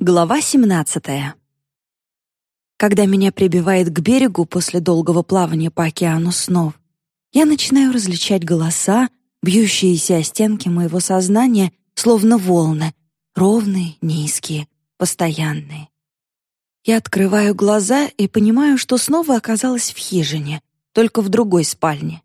Глава 17. Когда меня прибивает к берегу после долгого плавания по океану снов, я начинаю различать голоса, бьющиеся о стенки моего сознания, словно волны, ровные, низкие, постоянные. Я открываю глаза и понимаю, что снова оказалась в хижине, только в другой спальне.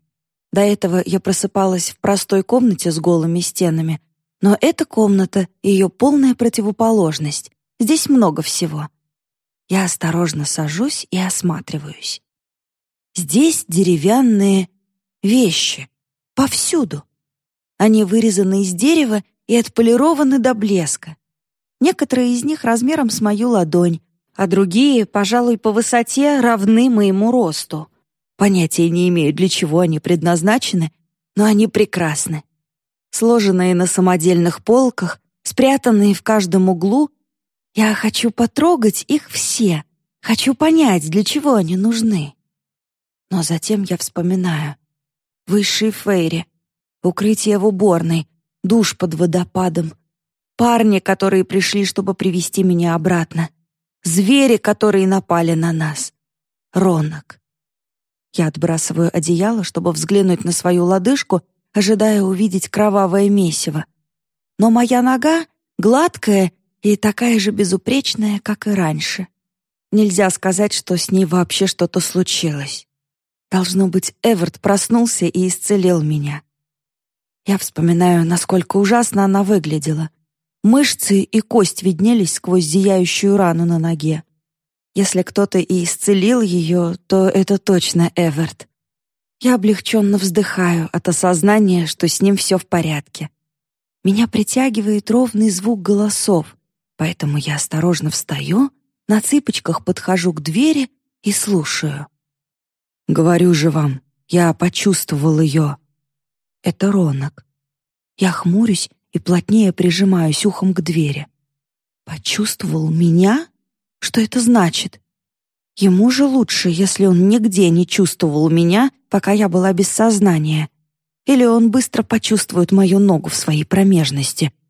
До этого я просыпалась в простой комнате с голыми стенами, но эта комната — ее полная противоположность, Здесь много всего. Я осторожно сажусь и осматриваюсь. Здесь деревянные вещи. Повсюду. Они вырезаны из дерева и отполированы до блеска. Некоторые из них размером с мою ладонь, а другие, пожалуй, по высоте равны моему росту. Понятия не имею, для чего они предназначены, но они прекрасны. Сложенные на самодельных полках, спрятанные в каждом углу я хочу потрогать их все, хочу понять, для чего они нужны. Но затем я вспоминаю. Высшие фейри, укрытие в уборной, душ под водопадом, парни, которые пришли, чтобы привести меня обратно, звери, которые напали на нас, ронок. Я отбрасываю одеяло, чтобы взглянуть на свою лодыжку, ожидая увидеть кровавое месиво. Но моя нога, гладкая и такая же безупречная, как и раньше. Нельзя сказать, что с ней вообще что-то случилось. Должно быть, Эверт проснулся и исцелил меня. Я вспоминаю, насколько ужасно она выглядела. Мышцы и кость виднелись сквозь зияющую рану на ноге. Если кто-то и исцелил ее, то это точно Эверт. Я облегченно вздыхаю от осознания, что с ним все в порядке. Меня притягивает ровный звук голосов, Поэтому я осторожно встаю, на цыпочках подхожу к двери и слушаю. Говорю же вам, я почувствовал ее. Это Ронок. Я хмурюсь и плотнее прижимаюсь ухом к двери. Почувствовал меня? Что это значит? Ему же лучше, если он нигде не чувствовал меня, пока я была без сознания. Или он быстро почувствует мою ногу в своей промежности —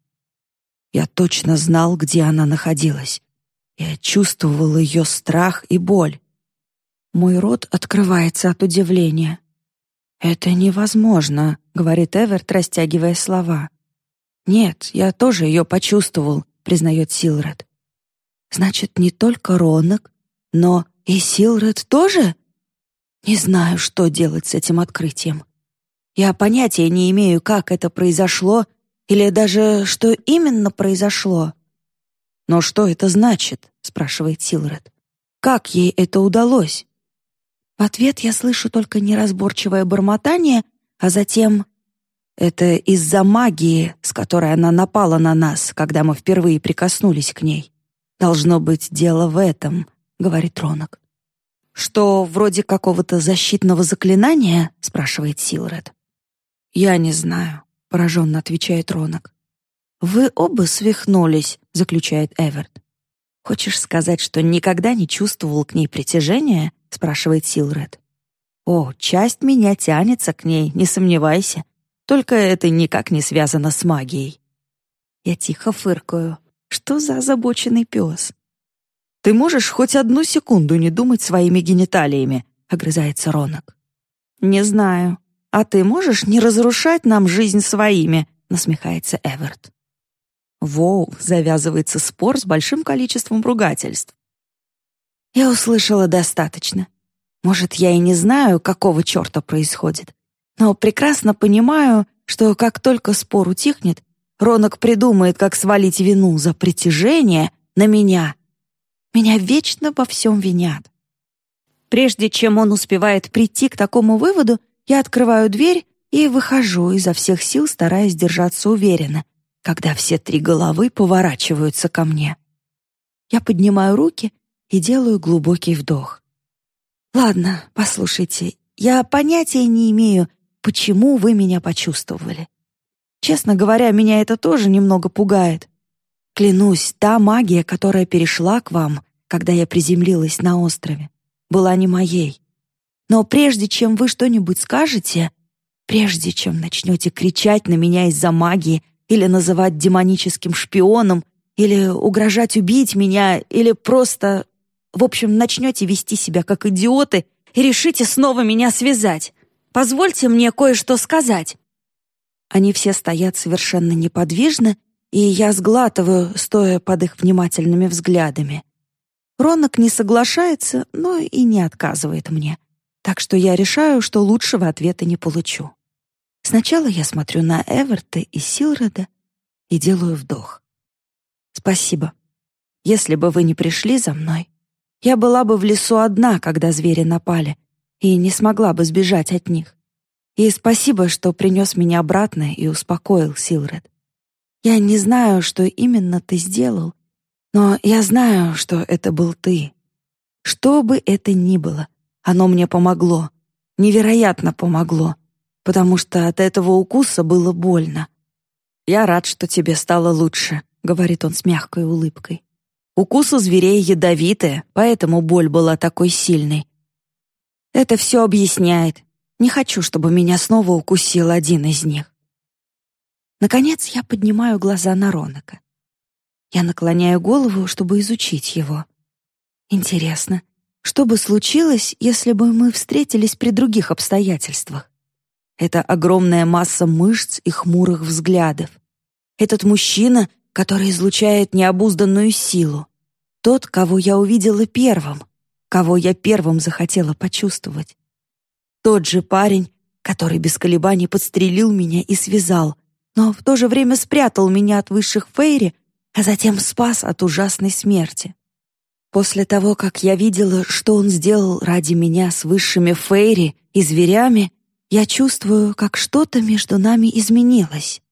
я точно знал, где она находилась. Я чувствовал ее страх и боль. Мой рот открывается от удивления. «Это невозможно», — говорит Эверт, растягивая слова. «Нет, я тоже ее почувствовал», — признает Силред. «Значит, не только Ронок, но и Силред тоже?» Не знаю, что делать с этим открытием. Я понятия не имею, как это произошло или даже что именно произошло. «Но что это значит?» — спрашивает Силред. «Как ей это удалось?» В ответ я слышу только неразборчивое бормотание, а затем «Это из-за магии, с которой она напала на нас, когда мы впервые прикоснулись к ней. Должно быть дело в этом», — говорит Ронок. «Что, вроде какого-то защитного заклинания?» — спрашивает Силред. «Я не знаю пораженно отвечает Ронок. Вы оба свихнулись, заключает Эверт. Хочешь сказать, что никогда не чувствовал к ней притяжения? спрашивает Силред. О, часть меня тянется к ней, не сомневайся. Только это никак не связано с магией. Я тихо фыркаю. Что за озабоченный пес? Ты можешь хоть одну секунду не думать своими гениталиями, огрызается Ронок. Не знаю. «А ты можешь не разрушать нам жизнь своими?» — насмехается Эверт. Воу, завязывается спор с большим количеством ругательств. Я услышала достаточно. Может, я и не знаю, какого черта происходит, но прекрасно понимаю, что как только спор утихнет, Ронок придумает, как свалить вину за притяжение на меня. Меня вечно во всем винят. Прежде чем он успевает прийти к такому выводу, я открываю дверь и выхожу изо всех сил, стараясь держаться уверенно, когда все три головы поворачиваются ко мне. Я поднимаю руки и делаю глубокий вдох. «Ладно, послушайте, я понятия не имею, почему вы меня почувствовали. Честно говоря, меня это тоже немного пугает. Клянусь, та магия, которая перешла к вам, когда я приземлилась на острове, была не моей. Но прежде чем вы что-нибудь скажете, прежде чем начнете кричать на меня из-за магии или называть демоническим шпионом, или угрожать убить меня, или просто... В общем, начнете вести себя как идиоты и решите снова меня связать. Позвольте мне кое-что сказать». Они все стоят совершенно неподвижно, и я сглатываю, стоя под их внимательными взглядами. Ронок не соглашается, но и не отказывает мне. Так что я решаю, что лучшего ответа не получу. Сначала я смотрю на Эверта и Силрода и делаю вдох. Спасибо. Если бы вы не пришли за мной, я была бы в лесу одна, когда звери напали, и не смогла бы сбежать от них. И спасибо, что принес меня обратно и успокоил, Силред. Я не знаю, что именно ты сделал, но я знаю, что это был ты. Что бы это ни было, оно мне помогло. Невероятно помогло, потому что от этого укуса было больно. «Я рад, что тебе стало лучше», — говорит он с мягкой улыбкой. «Укус у зверей ядовитый, поэтому боль была такой сильной. Это все объясняет. Не хочу, чтобы меня снова укусил один из них. Наконец я поднимаю глаза на Ронака. Я наклоняю голову, чтобы изучить его. Интересно, что бы случилось, если бы мы встретились при других обстоятельствах? Это огромная масса мышц и хмурых взглядов. Этот мужчина, который излучает необузданную силу. Тот, кого я увидела первым — кого я первым захотела почувствовать. Тот же парень, который без колебаний подстрелил меня и связал, но в то же время спрятал меня от высших фейри, а затем спас от ужасной смерти. После того, как я видела, что он сделал ради меня с высшими фейри и зверями, я чувствую, как что-то между нами изменилось.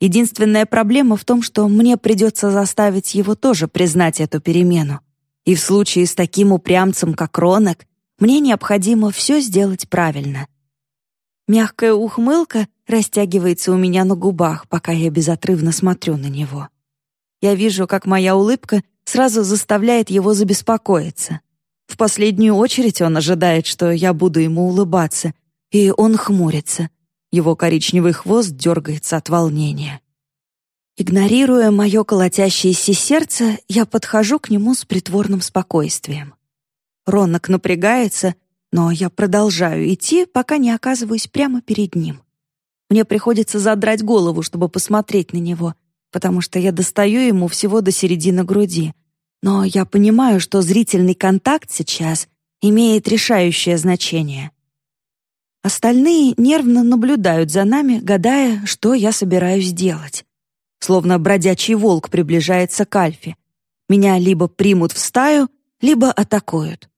Единственная проблема в том, что мне придется заставить его тоже признать эту перемену. И в случае с таким упрямцем, как Ронок, мне необходимо все сделать правильно. Мягкая ухмылка растягивается у меня на губах, пока я безотрывно смотрю на него. Я вижу, как моя улыбка сразу заставляет его забеспокоиться. В последнюю очередь он ожидает, что я буду ему улыбаться, и он хмурится. Его коричневый хвост дергается от волнения. Игнорируя мое колотящееся сердце, я подхожу к нему с притворным спокойствием. Ронок напрягается, но я продолжаю идти, пока не оказываюсь прямо перед ним. Мне приходится задрать голову, чтобы посмотреть на него, потому что я достаю ему всего до середины груди. Но я понимаю, что зрительный контакт сейчас имеет решающее значение. Остальные нервно наблюдают за нами, гадая, что я собираюсь делать словно бродячий волк приближается к Альфе. Меня либо примут в стаю, либо атакуют.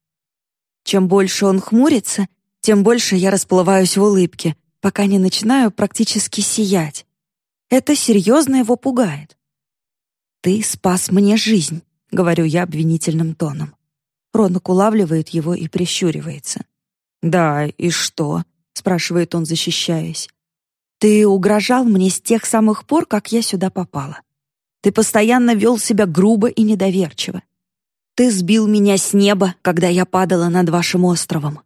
Чем больше он хмурится, тем больше я расплываюсь в улыбке, пока не начинаю практически сиять. Это серьезно его пугает. «Ты спас мне жизнь», — говорю я обвинительным тоном. Ронок улавливает его и прищуривается. «Да, и что?» — спрашивает он, защищаясь. Ты угрожал мне с тех самых пор, как я сюда попала. Ты постоянно вел себя грубо и недоверчиво. Ты сбил меня с неба, когда я падала над вашим островом.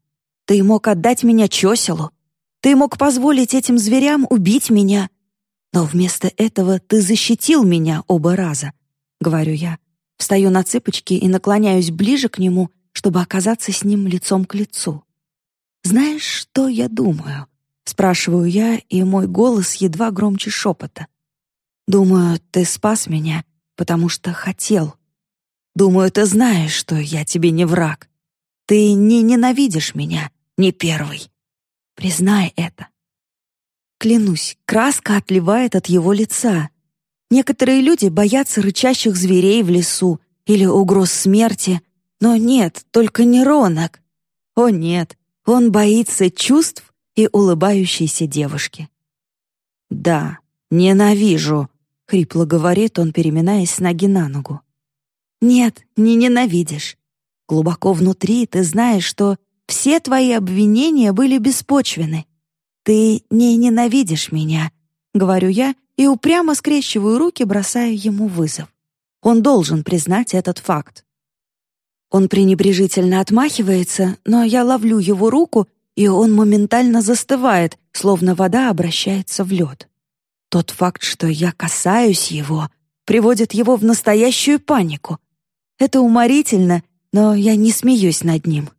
Ты мог отдать меня Чоселу. Ты мог позволить этим зверям убить меня. Но вместо этого ты защитил меня оба раза, — говорю я. Встаю на цыпочки и наклоняюсь ближе к нему, чтобы оказаться с ним лицом к лицу. Знаешь, что я думаю? Спрашиваю я, и мой голос едва громче шепота. Думаю, ты спас меня, потому что хотел. Думаю, ты знаешь, что я тебе не враг. Ты не ненавидишь меня, не первый. Признай это. Клянусь, краска отливает от его лица. Некоторые люди боятся рычащих зверей в лесу или угроз смерти, но нет, только не Ронок. О нет, он боится чувств, и улыбающейся девушки. «Да, ненавижу», — хрипло говорит он, переминаясь с ноги на ногу. «Нет, не ненавидишь. Глубоко внутри ты знаешь, что все твои обвинения были беспочвены. Ты не ненавидишь меня», — говорю я и упрямо скрещиваю руки, бросая ему вызов. Он должен признать этот факт. Он пренебрежительно отмахивается, но я ловлю его руку и он моментально застывает, словно вода обращается в лед. Тот факт, что я касаюсь его, приводит его в настоящую панику. Это уморительно, но я не смеюсь над ним.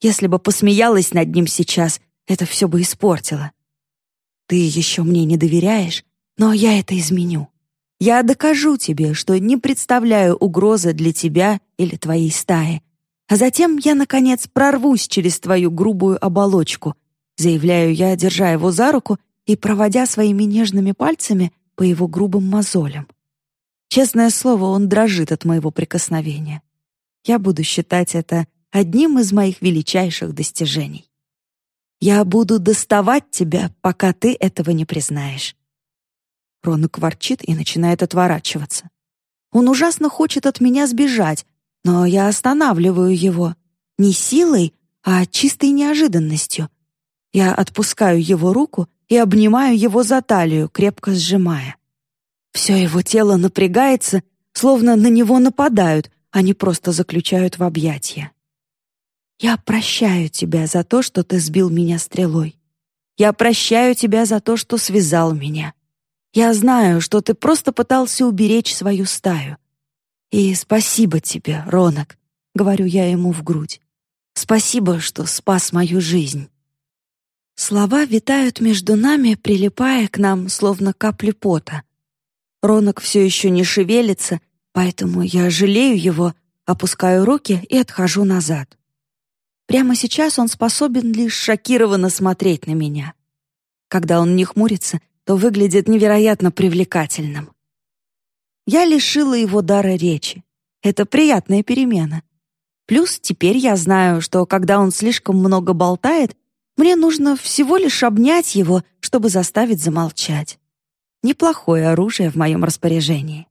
Если бы посмеялась над ним сейчас, это все бы испортило. Ты еще мне не доверяешь, но я это изменю. Я докажу тебе, что не представляю угрозы для тебя или твоей стаи. А затем я, наконец, прорвусь через твою грубую оболочку, заявляю я, держа его за руку и проводя своими нежными пальцами по его грубым мозолям. Честное слово, он дрожит от моего прикосновения. Я буду считать это одним из моих величайших достижений. Я буду доставать тебя, пока ты этого не признаешь. Ронок ворчит и начинает отворачиваться. Он ужасно хочет от меня сбежать, но я останавливаю его. Не силой, а чистой неожиданностью. Я отпускаю его руку и обнимаю его за талию, крепко сжимая. Все его тело напрягается, словно на него нападают, а не просто заключают в объятия. «Я прощаю тебя за то, что ты сбил меня стрелой. Я прощаю тебя за то, что связал меня. Я знаю, что ты просто пытался уберечь свою стаю. И спасибо тебе, Ронок, говорю я ему в грудь. Спасибо, что спас мою жизнь. Слова витают между нами, прилипая к нам, словно капли пота. Ронок все еще не шевелится, поэтому я жалею его, опускаю руки и отхожу назад. Прямо сейчас он способен лишь шокированно смотреть на меня. Когда он не хмурится, то выглядит невероятно привлекательным. Я лишила его дара речи. Это приятная перемена. Плюс теперь я знаю, что когда он слишком много болтает, мне нужно всего лишь обнять его, чтобы заставить замолчать. Неплохое оружие в моем распоряжении.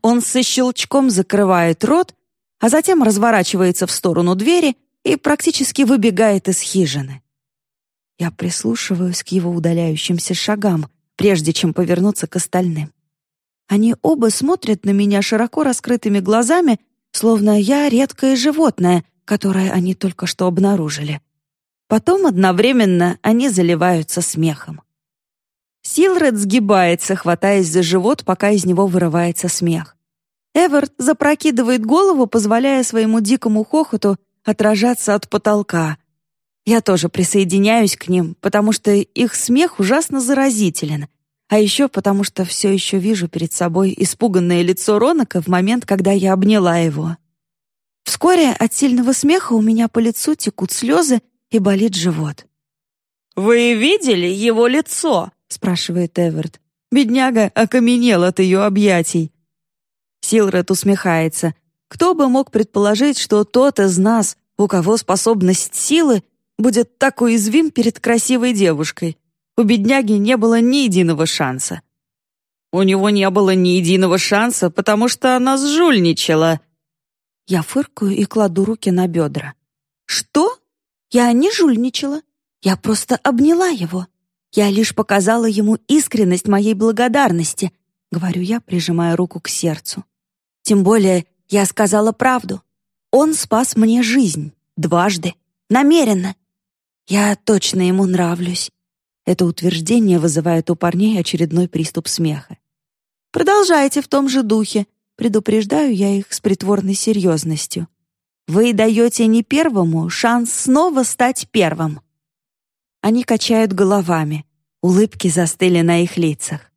Он со щелчком закрывает рот, а затем разворачивается в сторону двери и практически выбегает из хижины. Я прислушиваюсь к его удаляющимся шагам, прежде чем повернуться к остальным. Они оба смотрят на меня широко раскрытыми глазами, словно я редкое животное, которое они только что обнаружили. Потом одновременно они заливаются смехом. Силред сгибается, хватаясь за живот, пока из него вырывается смех. Эверт запрокидывает голову, позволяя своему дикому хохоту отражаться от потолка, я тоже присоединяюсь к ним, потому что их смех ужасно заразителен, а еще потому что все еще вижу перед собой испуганное лицо Ронака в момент, когда я обняла его. Вскоре от сильного смеха у меня по лицу текут слезы и болит живот. «Вы видели его лицо?» — спрашивает Эверт. Бедняга окаменел от ее объятий. Силред усмехается. Кто бы мог предположить, что тот из нас, у кого способность силы, будет так уязвим перед красивой девушкой. У бедняги не было ни единого шанса. У него не было ни единого шанса, потому что она сжульничала. Я фыркаю и кладу руки на бедра. Что? Я не жульничала. Я просто обняла его. Я лишь показала ему искренность моей благодарности, говорю я, прижимая руку к сердцу. Тем более я сказала правду. Он спас мне жизнь дважды, намеренно, я точно ему нравлюсь. Это утверждение вызывает у парней очередной приступ смеха. Продолжайте в том же духе, предупреждаю я их с притворной серьезностью. Вы даете не первому шанс снова стать первым. Они качают головами, улыбки застыли на их лицах.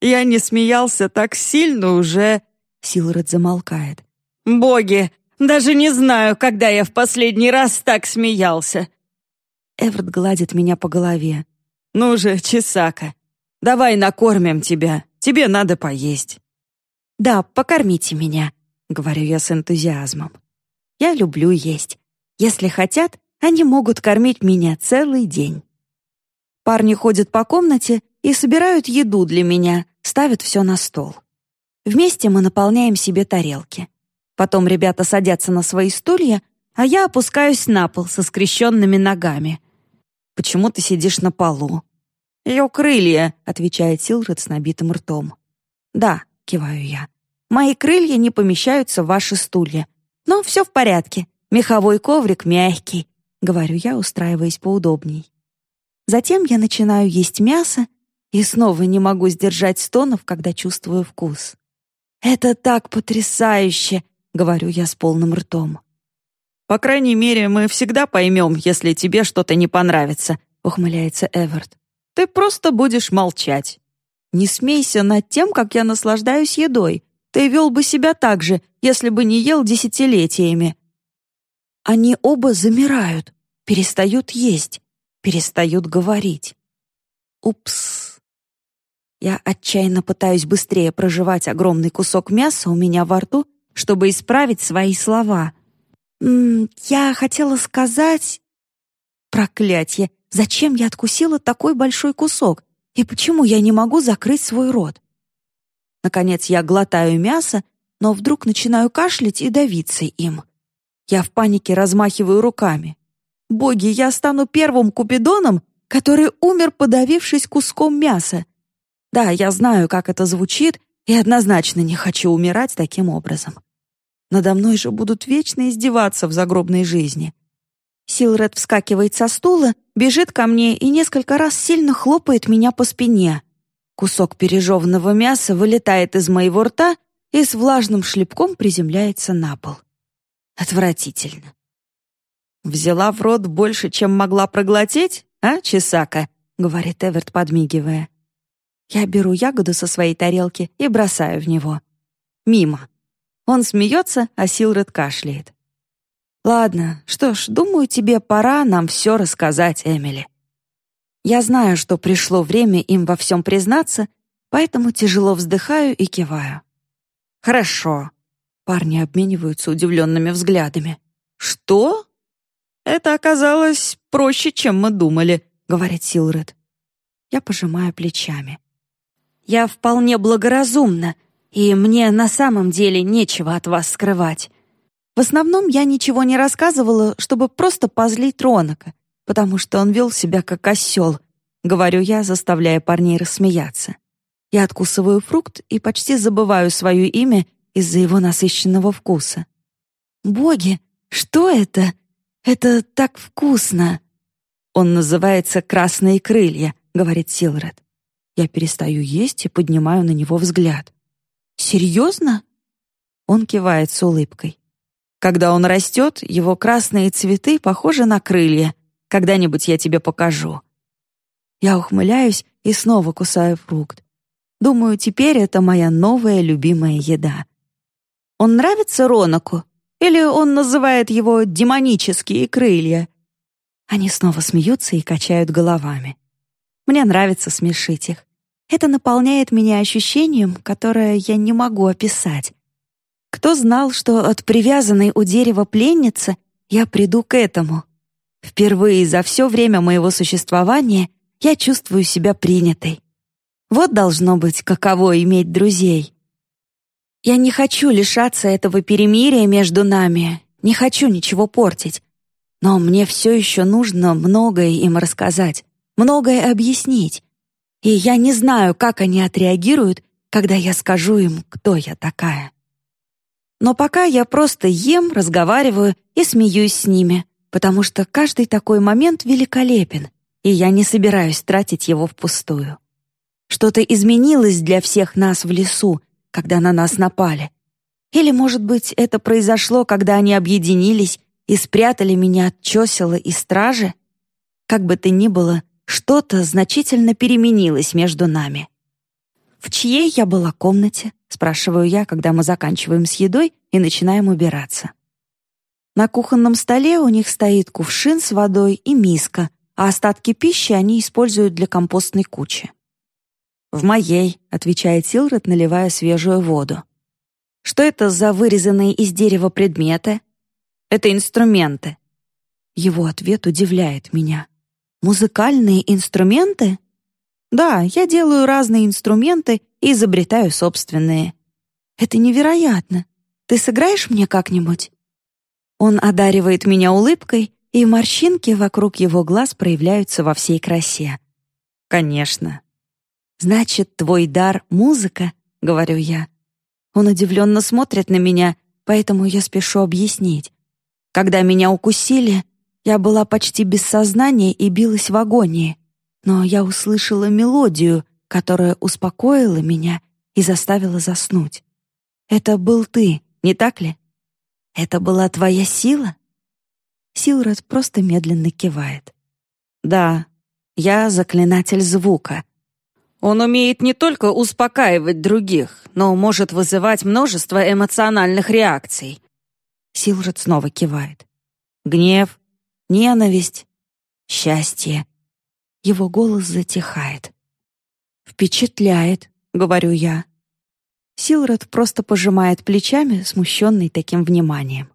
Я не смеялся так сильно уже. Силред замолкает. Боги, даже не знаю, когда я в последний раз так смеялся. Эверт гладит меня по голове. «Ну же, Чесака, давай накормим тебя. Тебе надо поесть». «Да, покормите меня», — говорю я с энтузиазмом. «Я люблю есть. Если хотят, они могут кормить меня целый день». Парни ходят по комнате и собирают еду для меня, ставят все на стол. Вместе мы наполняем себе тарелки. Потом ребята садятся на свои стулья, а я опускаюсь на пол со скрещенными ногами — Почему ты сидишь на полу?» «Ее крылья», — отвечает Силред с набитым ртом. «Да», — киваю я. «Мои крылья не помещаются в ваши стулья. Но все в порядке. Меховой коврик мягкий», — говорю я, устраиваясь поудобней. Затем я начинаю есть мясо и снова не могу сдержать стонов, когда чувствую вкус. «Это так потрясающе!» — говорю я с полным ртом. «По крайней мере, мы всегда поймем, если тебе что-то не понравится», — ухмыляется Эверт. «Ты просто будешь молчать. Не смейся над тем, как я наслаждаюсь едой. Ты вел бы себя так же, если бы не ел десятилетиями». Они оба замирают, перестают есть, перестают говорить. Упс. Я отчаянно пытаюсь быстрее проживать огромный кусок мяса у меня во рту, чтобы исправить свои слова. «М -м, «Я хотела сказать...» «Проклятье! Зачем я откусила такой большой кусок? И почему я не могу закрыть свой рот?» Наконец я глотаю мясо, но вдруг начинаю кашлять и давиться им. Я в панике размахиваю руками. «Боги, я стану первым купидоном, который умер, подавившись куском мяса. Да, я знаю, как это звучит, и однозначно не хочу умирать таким образом. Надо мной же будут вечно издеваться в загробной жизни. Силред вскакивает со стула, бежит ко мне и несколько раз сильно хлопает меня по спине. Кусок пережеванного мяса вылетает из моего рта и с влажным шлепком приземляется на пол. Отвратительно. «Взяла в рот больше, чем могла проглотить, а, Чесака?» — говорит Эверт, подмигивая. Я беру ягоду со своей тарелки и бросаю в него. Мимо. Он смеется, а Силред кашляет. «Ладно, что ж, думаю, тебе пора нам все рассказать, Эмили». Я знаю, что пришло время им во всем признаться, поэтому тяжело вздыхаю и киваю. «Хорошо». Парни обмениваются удивленными взглядами. «Что?» «Это оказалось проще, чем мы думали», — говорит Силред. Я пожимаю плечами. «Я вполне благоразумна, и мне на самом деле нечего от вас скрывать. В основном я ничего не рассказывала, чтобы просто позлить Ронака, потому что он вел себя как осел, говорю я, заставляя парней рассмеяться. Я откусываю фрукт и почти забываю свое имя из-за его насыщенного вкуса. «Боги, что это? Это так вкусно!» «Он называется «Красные крылья», — говорит Силред. Я перестаю есть и поднимаю на него взгляд. «Серьезно?» Он кивает с улыбкой. Когда он растет, его красные цветы похожи на крылья. Когда-нибудь я тебе покажу». Я ухмыляюсь и снова кусаю фрукт. Думаю, теперь это моя новая любимая еда. Он нравится Ронаку? Или он называет его «демонические крылья»? Они снова смеются и качают головами. Мне нравится смешить их. Это наполняет меня ощущением, которое я не могу описать. Кто знал, что от привязанной у дерева пленницы я приду к этому? Впервые за все время моего существования я чувствую себя принятой. Вот должно быть, каково иметь друзей. Я не хочу лишаться этого перемирия между нами, не хочу ничего портить. Но мне все еще нужно многое им рассказать, многое объяснить. И я не знаю, как они отреагируют, когда я скажу им, кто я такая. Но пока я просто ем, разговариваю и смеюсь с ними, потому что каждый такой момент великолепен, и я не собираюсь тратить его впустую. Что-то изменилось для всех нас в лесу, когда на нас напали. Или, может быть, это произошло, когда они объединились и спрятали меня от чесела и стражи? Как бы то ни было, что-то значительно переменилось между нами. «В чьей я была комнате?» — спрашиваю я, когда мы заканчиваем с едой и начинаем убираться. На кухонном столе у них стоит кувшин с водой и миска, а остатки пищи они используют для компостной кучи. «В моей», — отвечает Силред, наливая свежую воду. «Что это за вырезанные из дерева предметы?» «Это инструменты». Его ответ удивляет меня. «Музыкальные инструменты?» Да, я делаю разные инструменты и изобретаю собственные. Это невероятно. Ты сыграешь мне как-нибудь? Он одаривает меня улыбкой, и морщинки вокруг его глаз проявляются во всей красе. Конечно. Значит, твой дар — музыка, говорю я. Он удивленно смотрит на меня, поэтому я спешу объяснить. Когда меня укусили, я была почти без сознания и билась в агонии но я услышала мелодию, которая успокоила меня и заставила заснуть. Это был ты, не так ли? Это была твоя сила? Силред просто медленно кивает. Да, я заклинатель звука. Он умеет не только успокаивать других, но может вызывать множество эмоциональных реакций. Силред снова кивает. Гнев, ненависть, счастье. Его голос затихает. «Впечатляет», — говорю я. Силред просто пожимает плечами, смущенный таким вниманием.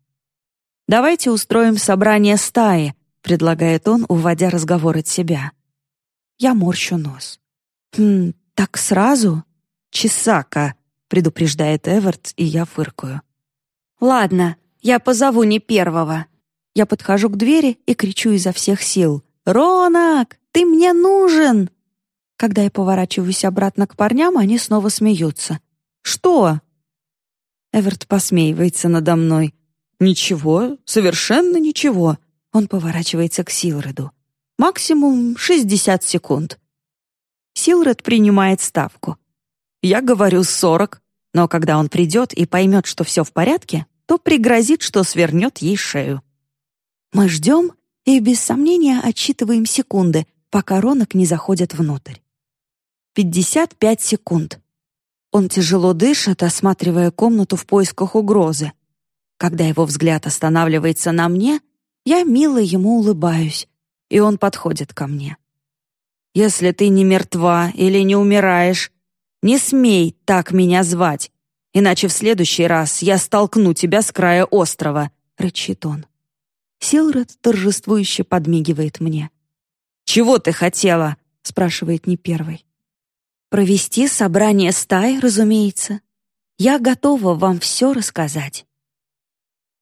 «Давайте устроим собрание стаи», — предлагает он, уводя разговор от себя. Я морщу нос. «Хм, так сразу?» «Чесака», — предупреждает Эверт, и я фыркаю. «Ладно, я позову не первого». Я подхожу к двери и кричу изо всех сил. «Ронак, ты мне нужен!» Когда я поворачиваюсь обратно к парням, они снова смеются. «Что?» Эверт посмеивается надо мной. «Ничего, совершенно ничего». Он поворачивается к Силреду. «Максимум 60 секунд». Силред принимает ставку. Я говорю 40, но когда он придет и поймет, что все в порядке, то пригрозит, что свернет ей шею. Мы ждем и без сомнения отсчитываем секунды, пока Ронок не заходит внутрь. 55 секунд. Он тяжело дышит, осматривая комнату в поисках угрозы. Когда его взгляд останавливается на мне, я мило ему улыбаюсь, и он подходит ко мне. «Если ты не мертва или не умираешь, не смей так меня звать, иначе в следующий раз я столкну тебя с края острова», — рычит он. Силред торжествующе подмигивает мне. «Чего ты хотела?» — спрашивает не первый. Провести собрание стаи, разумеется. Я готова вам все рассказать.